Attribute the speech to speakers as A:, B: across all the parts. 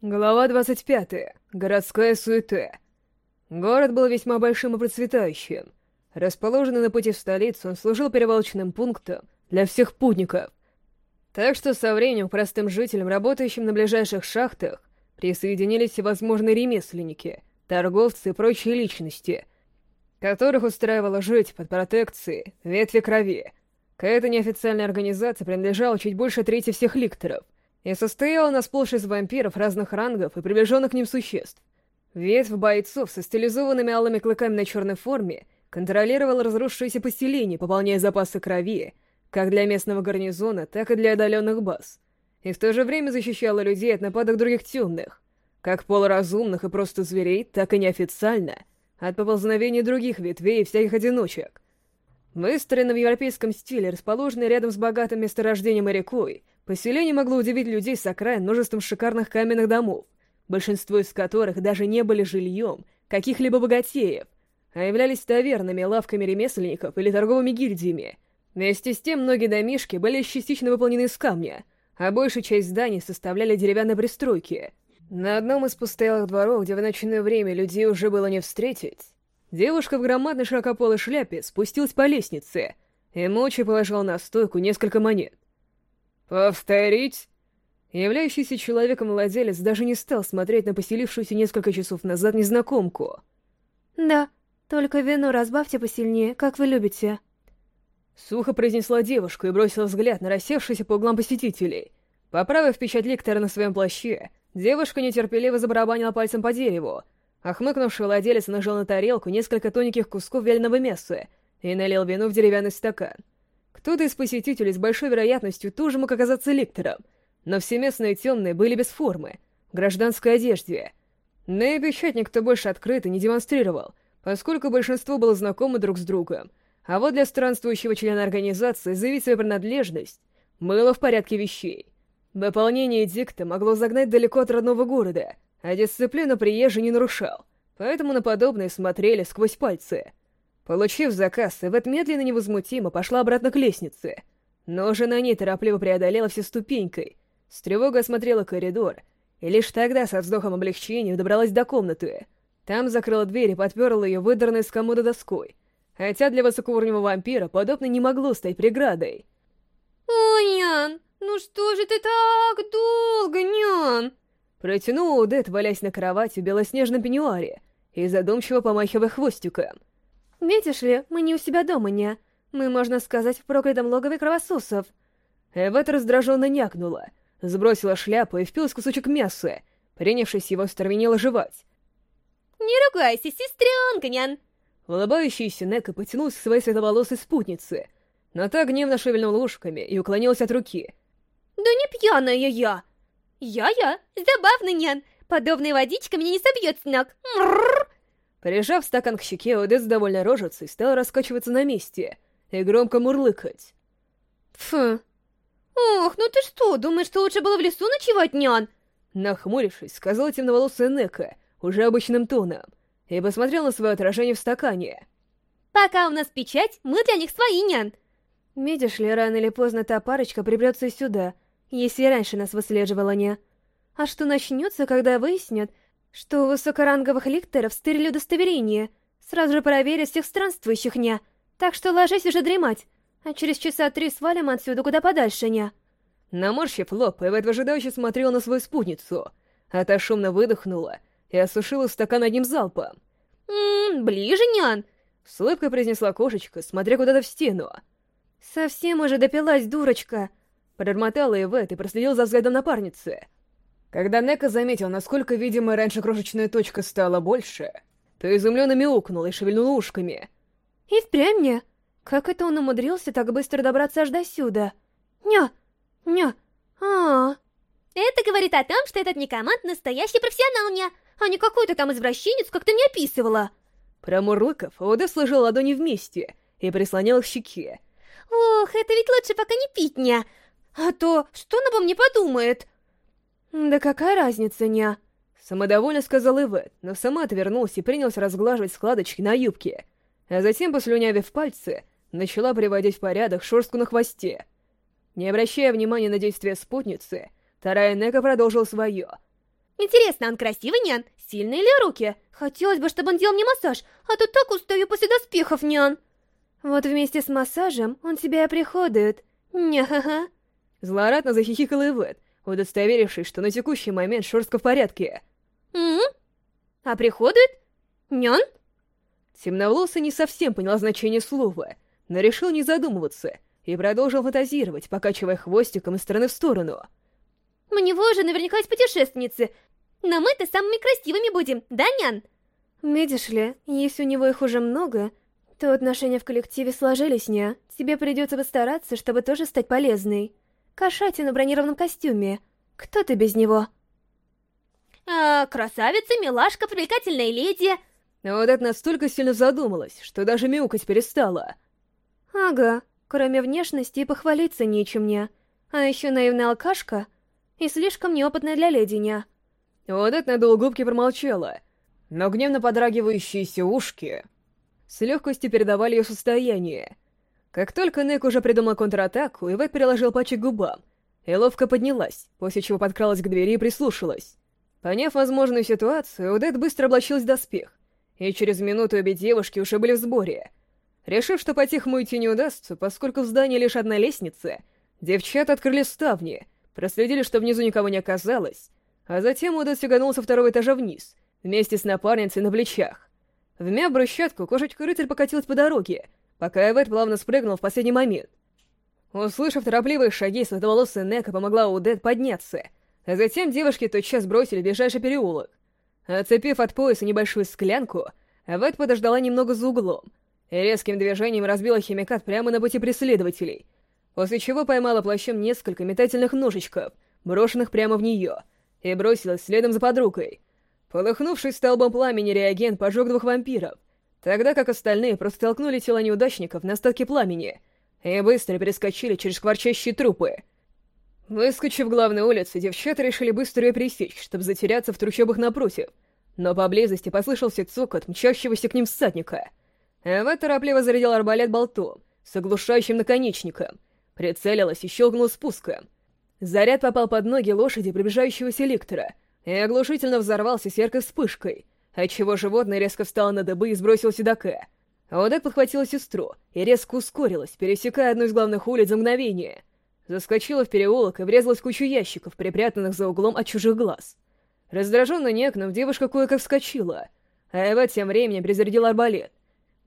A: Глава 25. Городская суета. Город был весьма большим и процветающим. Расположенный на пути в столицу, он служил перевалочным пунктом для всех путников. Так что со временем простым жителям, работающим на ближайших шахтах, присоединились всевозможные ремесленники, торговцы и прочие личности, которых устраивало жить под протекцией ветви крови. К этой неофициальной организации принадлежало чуть больше трети всех ликторов — и состояла она сплошь из вампиров разных рангов и приближенных к ним существ. Ветвь бойцов со стилизованными алыми клыками на черной форме контролировала разрушившееся поселение, пополняя запасы крови, как для местного гарнизона, так и для отдаленных баз. И в то же время защищала людей от нападок других темных, как полуразумных и просто зверей, так и неофициально, от поползновения других ветвей и всяких одиночек. Выстроена в европейском стиле, расположенная рядом с богатым месторождением и рекой, Поселение могло удивить людей с окраин множеством шикарных каменных домов, большинство из которых даже не были жильем каких-либо богатеев, а являлись тавернами, лавками ремесленников или торговыми гильдиями. Вместе с тем, многие домишки были частично выполнены из камня, а большая часть зданий составляли деревянные пристройки. На одном из постоялых дворов, где в ночное время людей уже было не встретить, девушка в громадной широкополой шляпе спустилась по лестнице и молча положила на стойку несколько монет. «Повторить?» Являющийся человеком владелец даже не стал смотреть на поселившуюся несколько часов назад незнакомку.
B: «Да, только вино разбавьте посильнее, как вы любите».
A: Сухо произнесла девушка и бросила взгляд на рассевшихся по углам посетителей. Поправив печать ликтора на своем плаще, девушка нетерпеливо забарабанила пальцем по дереву, а хмыкнувший владелец нажал на тарелку несколько тоненьких кусков вяленого мяса и налил вино в деревянный стакан. Кто-то из посетителей с большой вероятностью тоже мог оказаться лектором, но все местные темные были без формы, в гражданской одежде. Но и печать никто больше открыто не демонстрировал, поскольку большинство было знакомы друг с другом. А вот для странствующего члена организации заявить свою принадлежность было в порядке вещей. Выполнение дикта могло загнать далеко от родного города, а дисциплину приезжий не нарушал, поэтому на подобное смотрели сквозь пальцы — Получив заказ, Эвет медленно и невозмутимо пошла обратно к лестнице. Но уже на ней торопливо преодолела все ступенькой, с тревогой осмотрела коридор, и лишь тогда со вздохом облегчения добралась до комнаты. Там закрыла дверь и подперла ее выдранной с комода доской, хотя для высокоуровневого вампира подобное не могло стать преградой.
B: «О, нян, ну что же ты так долго, нян?»
A: Протянула Удет, валясь на кровати в белоснежном пеньюаре и задумчиво помахивая хвостиком.
B: Видишь ли, мы не у себя дома, не. Мы, можно сказать, в проклятом логове кровососов.
A: Эвет раздраженно някнула, сбросила шляпу и впилась кусочек мяса, принявшись его стервенело жевать.
B: «Не ругайся, сестренка, нян!»
A: Улыбающаяся Нека потянулась к своей светловолосой спутнице, но та гневно шевельнула ушками и уклонилась от руки.
B: «Да не пьяная я!» «Я-я, забавный нян! Подобная водичка меня не собьет с ног!» Мрррр.
A: Прижав стакан к щеке, Одесс довольно рожицей стал раскачиваться на месте и громко мурлыкать.
B: Фу. Ох, ну ты что, думаешь, что лучше было в лесу ночевать, нян?
A: Нахмурившись, сказала темноволосая Нека, уже обычным тоном, и посмотрел на свое отражение в стакане.
B: Пока у нас печать, мы для них свои, нян. Видишь ли, рано или поздно та парочка приберется сюда, если раньше нас выслеживала, не. А что начнется, когда выяснят, что у высокоранговых ликторов стырили удостоверение. Сразу же проверят всех странствующих, ня. Так что ложись уже дремать, а через часа три свалим отсюда куда подальше, ня.
A: Наморщив лоб, Эвет выжидающе смотрел на свою спутницу, а та шумно выдохнула и осушила стакан одним залпом.
B: «Ммм, ближе, нян!»
A: — с улыбкой произнесла кошечка, смотря куда-то в стену.
B: «Совсем уже допилась, дурочка!»
A: Пробормотала Эвет и проследил за взглядом напарницы — когда Нека заметил, насколько видимая раньше крошечная точка стала больше, то изумленно мяукнул и шевельнул ушками.
B: «И впрямь мне? Как это он умудрился так быстро добраться аж до сюда? Ня! Ня! а, -а, -а. Это говорит о том, что этот Никомат настоящий профессионал, ня, а не какой-то там извращенец, как ты мне описывала.
A: Промурлыков, Ода сложил ладони вместе и прислонил их к щеке.
B: Ох, это ведь лучше пока не пить, ня. А то, что он обо мне подумает?
A: «Да какая разница, ня?» Самодовольно сказал Ивет, но сама отвернулась и принялась разглаживать складочки на юбке, а затем, послюнявив пальцы, начала приводить в порядок шерстку на хвосте. Не обращая внимания на действия спутницы, вторая Нека продолжил свое.
B: Интересно, он красивый, нян? Сильные ли руки? Хотелось бы, чтобы он делал мне массаж, а то так устаю после доспехов, нян. Вот вместе с массажем он тебя и приходует. Ня-ха-ха.
A: Злорадно захихикала Ивет, удостоверившись, что на текущий момент шерстка в порядке.
B: М, А приходует? Нян?
A: Темноволосый не совсем понял значение слова, но решил не задумываться и продолжил фантазировать, покачивая хвостиком из стороны в сторону.
B: У него же наверняка есть путешественницы, но мы-то самыми красивыми будем, да, нян? Видишь ли, если у него их уже много, то отношения в коллективе сложились, ня. Тебе придется постараться, чтобы тоже стать полезной. Кошатин на бронированном костюме. Кто ты без него? А, красавица, милашка, привлекательная леди.
A: Вот это настолько сильно задумалась, что даже мяукать перестала.
B: Ага, кроме внешности и похвалиться нечем мне. А еще наивная алкашка и слишком неопытная для леденя.
A: Вот это надула губки промолчала, но гневно подрагивающиеся ушки с легкостью передавали ее состояние. Как только Нек уже придумал контратаку, Ивет переложил пальчик к губам и ловко поднялась, после чего подкралась к двери и прислушалась. Поняв возможную ситуацию, Удет быстро облачилась в доспех, и через минуту обе девушки уже были в сборе. Решив, что по-тихому идти не удастся, поскольку в здании лишь одна лестница, девчата открыли ставни, проследили, что внизу никого не оказалось, а затем Удет сиганул со второго этажа вниз, вместе с напарницей на плечах. Вмяв брусчатку, кошечка-рыцарь покатилась по дороге, пока Эвет плавно спрыгнул в последний момент. Услышав торопливые шаги, световолосая Нека помогла Удет подняться, а затем девушки тотчас бросили в ближайший переулок. Оцепив от пояса небольшую склянку, Эвет подождала немного за углом и резким движением разбила химикат прямо на пути преследователей, после чего поймала плащом несколько метательных ножичков, брошенных прямо в нее, и бросилась следом за подругой. Полыхнувший столбом пламени реагент пожег двух вампиров, тогда как остальные просто толкнули тела неудачников на остатки пламени и быстро перескочили через шкварчащие трупы. Выскочив главной улице, девчата решили быстро ее пересечь, чтобы затеряться в трущобах напротив, но поблизости послышался цокот мчащегося к ним всадника. Эва торопливо зарядил арбалет болтом с оглушающим наконечником, прицелилась и щелкнула спуском. Заряд попал под ноги лошади приближающегося ликтора и оглушительно взорвался яркой вспышкой, отчего животное резко встало на дыбы и сбросил седока. Одек подхватила сестру и резко ускорилась, пересекая одну из главных улиц за мгновение. Заскочила в переулок и врезалась в кучу ящиков, припрятанных за углом от чужих глаз. Раздраженно некнув, девушка кое-как вскочила, а Эва тем временем перезарядила арбалет.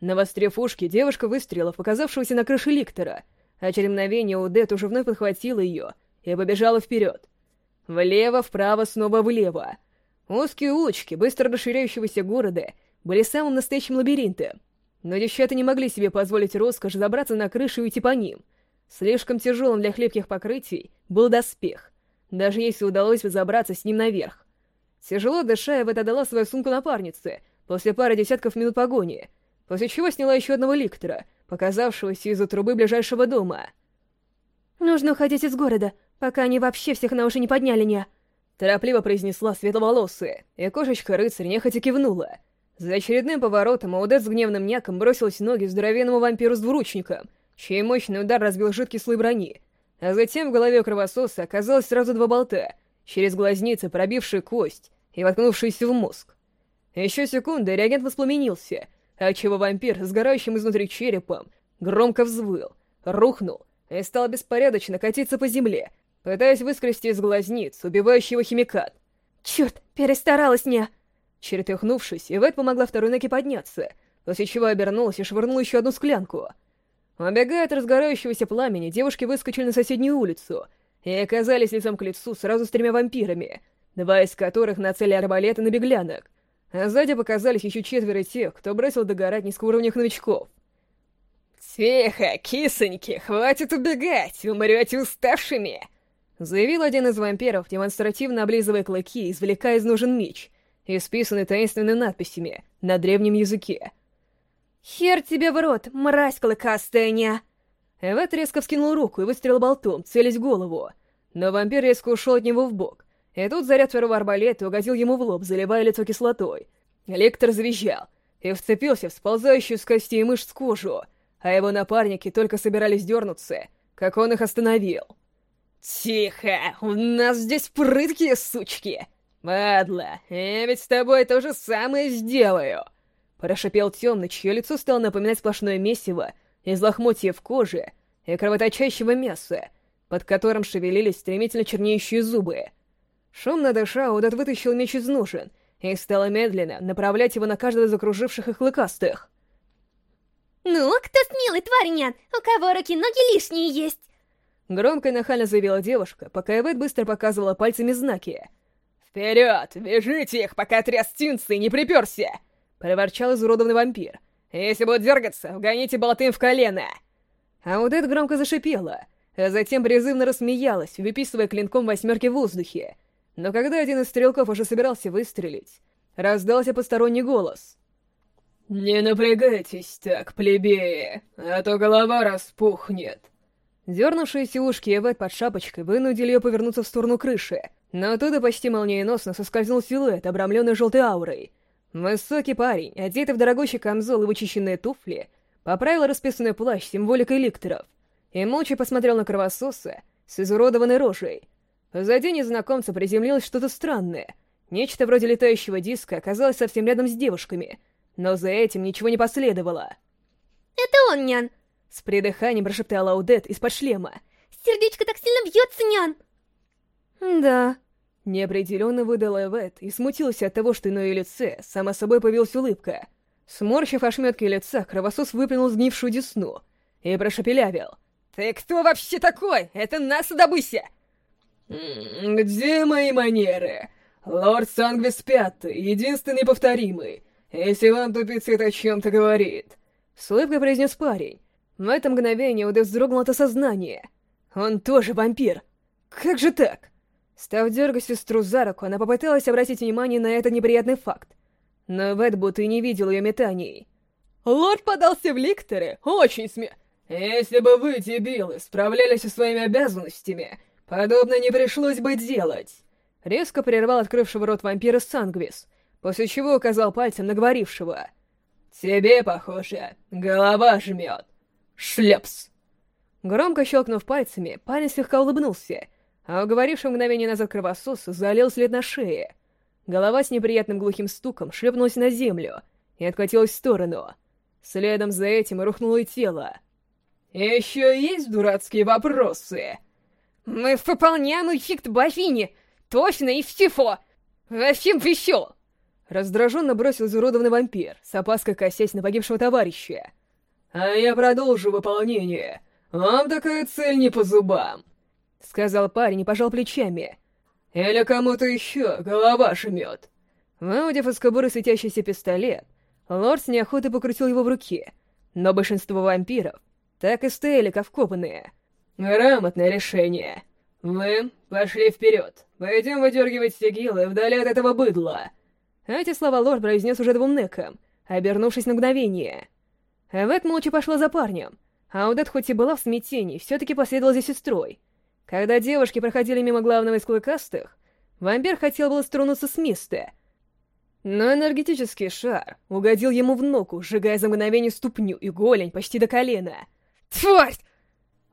A: Навострив ушки, девушка выстрелила в показавшегося на крыше ликтора, а через мгновение Удет уже вновь подхватила ее и побежала вперед. Влево, вправо, снова влево. Узкие улочки быстро расширяющегося города были самым настоящим лабиринтом, но девчата не могли себе позволить роскошь забраться на крышу и уйти по ним. Слишком тяжелым для хлипких покрытий был доспех, даже если удалось бы забраться с ним наверх. Тяжело дыша, Эвет отдала свою сумку напарнице после пары десятков минут погони, после чего сняла еще одного ликтора, показавшегося из-за трубы ближайшего дома.
B: «Нужно уходить из города, пока они вообще всех на уши не подняли, не...»
A: Торопливо произнесла светловолосая, и кошечка-рыцарь нехотя кивнула. За очередным поворотом Аудет с гневным няком бросилась ноги здоровенному вампиру с двуручником, чей мощный удар разбил жидкий слой брони. А затем в голове кровососа оказалось сразу два болта, через глазницы пробившие кость и воткнувшиеся в мозг. Еще секунда, реагент воспламенился, отчего вампир, сгорающим изнутри черепом, громко взвыл, рухнул и стал беспорядочно катиться по земле, пытаясь выскрести из глазниц убивающего химикат.
B: «Черт, перестаралась не!»
A: Чертыхнувшись, Ивет помогла второй Неке подняться, после чего обернулась и швырнула еще одну склянку. Убегая от разгорающегося пламени, девушки выскочили на соседнюю улицу и оказались лицом к лицу сразу с тремя вампирами, два из которых нацелили арбалеты на беглянок, а сзади показались еще четверо тех, кто бросил догорать низкоуровневых новичков. «Тихо, кисоньки, хватит убегать, умрете уставшими!» Заявил один из вампиров, демонстративно облизывая клыки и извлекая из ножен меч, исписанный таинственными надписями на древнем языке.
B: «Хер тебе в рот, мразь клыкастая, не!»
A: Эвет резко вскинул руку и выстрелил болтом, целясь в голову. Но вампир резко ушел от него в бок, и тут заряд второго арбалета угодил ему в лоб, заливая лицо кислотой. Лектор завизжал и вцепился в сползающую с костей мышц кожу, а его напарники только собирались дернуться, как он их остановил. «Тихо! У нас здесь прыткие сучки!» «Падла, я ведь с тобой то же самое сделаю!» Прошипел темный, чье лицо стало напоминать сплошное месиво из лохмотьев кожи и кровоточащего мяса, под которым шевелились стремительно чернеющие зубы. Шумно дыша, Удат вытащил меч из ножен и стал медленно направлять его на каждого из окруживших их лыкастых.
B: «Ну, кто смелый, тварь, нян? У кого руки-ноги лишние есть?»
A: Громко и нахально заявила девушка, пока Эвет быстро показывала пальцами знаки. «Вперед! Бежите их, пока тряс Тинцы не приперся!» — проворчал изуродованный вампир. «Если будут дергаться, вгоните болты в колено!» Аудет громко зашипела, а затем призывно рассмеялась, выписывая клинком восьмерки в воздухе. Но когда один из стрелков уже собирался выстрелить, раздался посторонний голос. «Не напрягайтесь так, плебеи, а то голова распухнет!» Дернувшиеся ушки Эвет под шапочкой вынудили ее повернуться в сторону крыши, но оттуда почти молниеносно соскользнул силуэт, обрамленный желтой аурой. Высокий парень, одетый в дорогущий камзол и вычищенные туфли, поправил расписанный плащ символикой ликторов и молча посмотрел на кровососа с изуродованной рожей. Позади незнакомца приземлилось что-то странное. Нечто вроде летающего диска оказалось совсем рядом с девушками, но за этим ничего не последовало.
B: «Это он, нян!»
A: С придыханием прошептала Аудет из-под шлема.
B: «Сердечко так сильно бьется, нян!»
A: «Да...» Неопределенно выдала Эвет и смутилась от того, что на ее лице само собой появилась улыбка. Сморщив ошметки лица, кровосос выплюнул сгнившую десну и прошепелявил. «Ты кто вообще такой? Это нас добыся!» «Где мои манеры? Лорд Сангвис Пятый, единственный повторимый. Если вам тупица это о чем-то говорит». С улыбкой произнес парень, в это мгновение Удэ вздрогнул от осознания. Он тоже вампир. Как же так? Став дергать сестру за руку, она попыталась обратить внимание на этот неприятный факт. Но Вэт будто и не видел ее метаний. «Лорд подался в ликторы? Очень сме...» «Если бы вы, дебилы, справлялись со своими обязанностями, подобное не пришлось бы делать!» Резко прервал открывшего рот вампира Сангвис, после чего указал пальцем на говорившего. «Тебе, похоже, голова жмет. Шлепс!» Громко щелкнув пальцами, парень слегка улыбнулся, а уговоривший мгновение назад кровосос залил след на шее. Голова с неприятным глухим стуком шлепнулась на землю и откатилась в сторону. Следом за этим рухнуло и тело. «Еще есть дурацкие вопросы?»
B: «Мы выполняем эффект богини! Точно и всего! Зачем еще?»
A: Раздраженно бросил изуродованный вампир, с опаской косясь на погибшего товарища. «А я продолжу выполнение. Вам такая цель не по зубам», — сказал парень и пожал плечами. «Или кому-то еще голова жмет». Выудив из кобуры светящийся пистолет, лорд с неохотой покрутил его в руке, но большинство вампиров так и стояли как вкопанные. «Грамотное решение. Вы пошли вперед. Пойдем выдергивать сигилы вдали от этого быдла». Эти слова лорд произнес уже двум некам, обернувшись на мгновение. Эвет молча пошла за парнем, а Удет хоть и была в смятении, все-таки последовала за сестрой. Когда девушки проходили мимо главного из клыкастых, вампир хотел было струнуться с места, но энергетический шар угодил ему в ногу, сжигая за мгновение ступню и голень почти до колена. «Тварь!»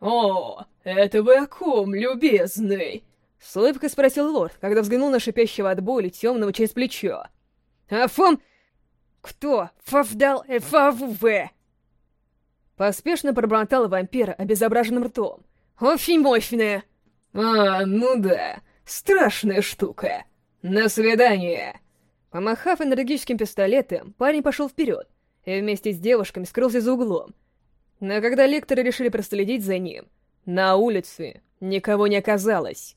A: «О, это вы о ком, любезный?» С улыбкой спросил лорд, когда взглянул на шипящего от боли темного через плечо. «А фом...» «Кто? Фавдал ФАВВ?» Поспешно пробормотал вампира обезображенным ртом. «Очень мощная!» «А, ну да, страшная штука. На свидание!» Помахав энергическим пистолетом, парень пошел вперед и вместе с девушками скрылся за углом. Но когда лекторы решили проследить за ним, на улице никого не оказалось.